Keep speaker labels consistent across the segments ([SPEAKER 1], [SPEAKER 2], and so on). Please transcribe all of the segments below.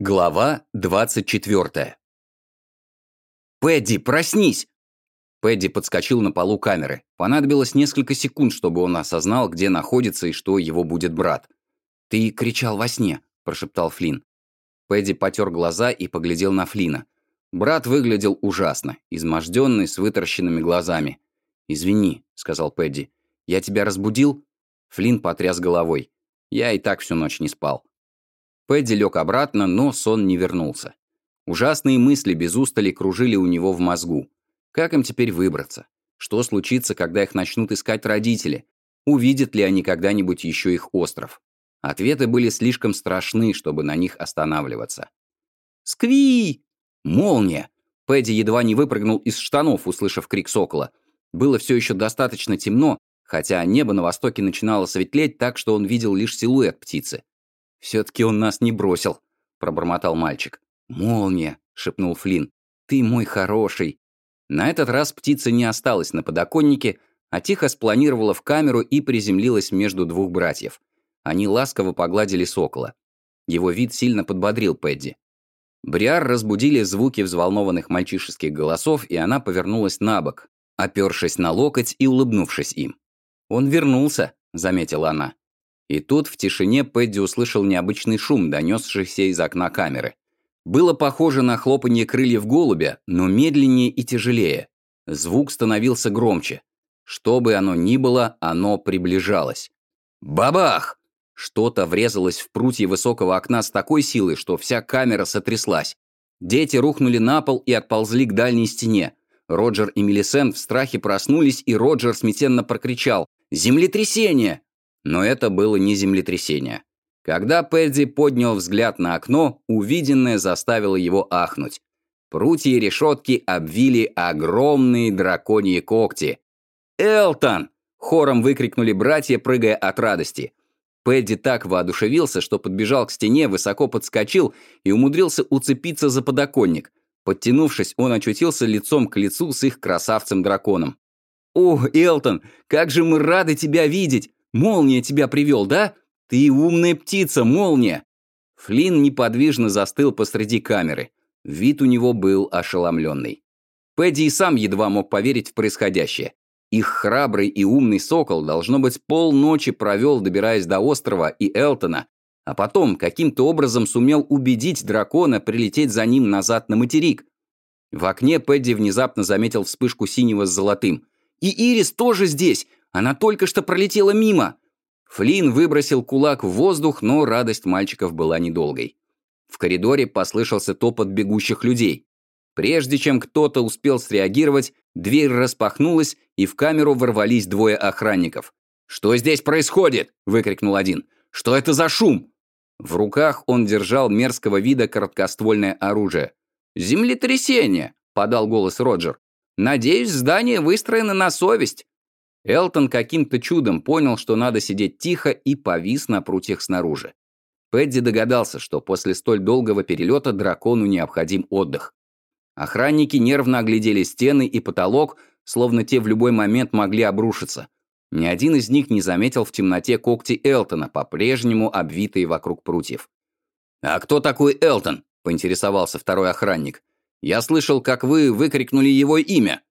[SPEAKER 1] Глава 24. «Пэдди, проснись!» Пэдди подскочил на полу камеры. Понадобилось несколько секунд, чтобы он осознал, где находится и что его будет брат. «Ты кричал во сне», – прошептал Флинн. Пэдди потер глаза и поглядел на Флина. Брат выглядел ужасно, изможденный, с вытаращенными глазами. «Извини», – сказал Пэдди. «Я тебя разбудил?» Флинн потряс головой. «Я и так всю ночь не спал». Пэдди лег обратно, но сон не вернулся. Ужасные мысли без устали кружили у него в мозгу. Как им теперь выбраться? Что случится, когда их начнут искать родители? Увидят ли они когда-нибудь еще их остров? Ответы были слишком страшны, чтобы на них останавливаться. «Скви!» «Молния!» Пэдди едва не выпрыгнул из штанов, услышав крик сокола. Было все еще достаточно темно, хотя небо на востоке начинало светлеть так, что он видел лишь силуэт птицы. «Все-таки он нас не бросил», — пробормотал мальчик. «Молния», — шепнул Флинн. «Ты мой хороший». На этот раз птица не осталась на подоконнике, а тихо спланировала в камеру и приземлилась между двух братьев. Они ласково погладили сокола. Его вид сильно подбодрил Пэдди. Бриар разбудили звуки взволнованных мальчишеских голосов, и она повернулась на бок, опершись на локоть и улыбнувшись им. «Он вернулся», — заметила она. И тут в тишине Пэдди услышал необычный шум, донесшийся из окна камеры. Было похоже на хлопанье крыльев голубя, но медленнее и тяжелее. Звук становился громче. Что бы оно ни было, оно приближалось. Бабах! Что-то врезалось в прутье высокого окна с такой силой, что вся камера сотряслась. Дети рухнули на пол и отползли к дальней стене. Роджер и Мелисент в страхе проснулись, и Роджер смятенно прокричал «Землетрясение!» Но это было не землетрясение. Когда Пэдди поднял взгляд на окно, увиденное заставило его ахнуть. Прутья и решетки обвили огромные драконьи когти. «Элтон!» — хором выкрикнули братья, прыгая от радости. Пэдди так воодушевился, что подбежал к стене, высоко подскочил и умудрился уцепиться за подоконник. Подтянувшись, он очутился лицом к лицу с их красавцем-драконом. «О, Элтон, как же мы рады тебя видеть! Молния тебя привел, да? Ты умная птица, молния!» Флинн неподвижно застыл посреди камеры. Вид у него был ошеломленный. Пэдди и сам едва мог поверить в происходящее. Их храбрый и умный сокол, должно быть, полночи провел, добираясь до острова и Элтона, а потом каким-то образом сумел убедить дракона прилететь за ним назад на материк. В окне Пэдди внезапно заметил вспышку синего с золотым. «И Ирис тоже здесь! Она только что пролетела мимо!» Флинн выбросил кулак в воздух, но радость мальчиков была недолгой. В коридоре послышался топот бегущих людей. Прежде чем кто-то успел среагировать, дверь распахнулась, и в камеру ворвались двое охранников. «Что здесь происходит?» – выкрикнул один. «Что это за шум?» В руках он держал мерзкого вида короткоствольное оружие. «Землетрясение!» – подал голос Роджер. «Надеюсь, здание выстроено на совесть. Элтон каким-то чудом понял, что надо сидеть тихо и повис на прутьях снаружи. Пэдди догадался, что после столь долгого перелета дракону необходим отдых. Охранники нервно оглядели стены и потолок, словно те в любой момент могли обрушиться. Ни один из них не заметил в темноте когти Элтона, по-прежнему обвитые вокруг прутьев. «А кто такой Элтон?» – поинтересовался второй охранник. «Я слышал, как вы выкрикнули его имя».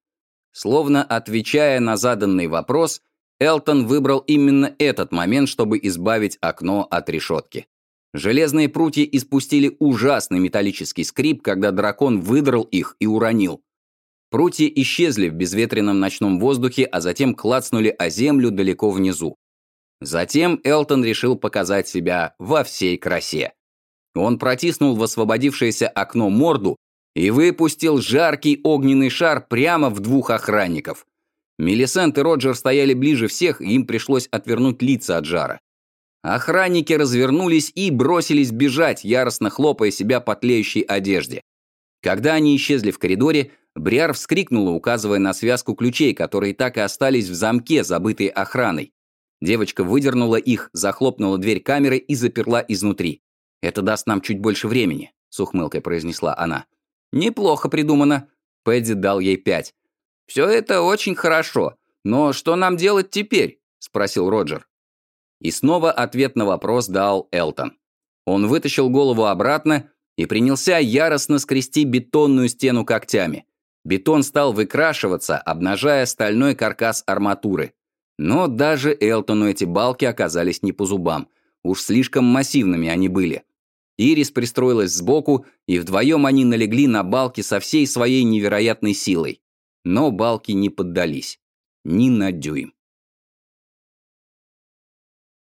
[SPEAKER 1] Словно отвечая на заданный вопрос, Элтон выбрал именно этот момент, чтобы избавить окно от решетки. Железные прутья испустили ужасный металлический скрип, когда дракон выдрал их и уронил. Прутья исчезли в безветренном ночном воздухе, а затем клацнули о землю далеко внизу. Затем Элтон решил показать себя во всей красе. Он протиснул в освободившееся окно морду и выпустил жаркий огненный шар прямо в двух охранников. Мелисент и Роджер стояли ближе всех, и им пришлось отвернуть лица от жара. Охранники развернулись и бросились бежать, яростно хлопая себя по тлеющей одежде. Когда они исчезли в коридоре, Бриар вскрикнула, указывая на связку ключей, которые так и остались в замке, забытые охраной. Девочка выдернула их, захлопнула дверь камеры и заперла изнутри. «Это даст нам чуть больше времени», — с ухмылкой произнесла она. «Неплохо придумано». Пэдди дал ей пять. «Все это очень хорошо, но что нам делать теперь?» – спросил Роджер. И снова ответ на вопрос дал Элтон. Он вытащил голову обратно, и принялся яростно скрести бетонную стену когтями. Бетон стал выкрашиваться, обнажая стальной каркас арматуры. Но даже Элтону эти балки оказались не по зубам. Уж слишком массивными они были. Ирис пристроилась сбоку, и вдвоем они налегли на балки со всей своей невероятной силой. Но балки не поддались. Ни на дюйм.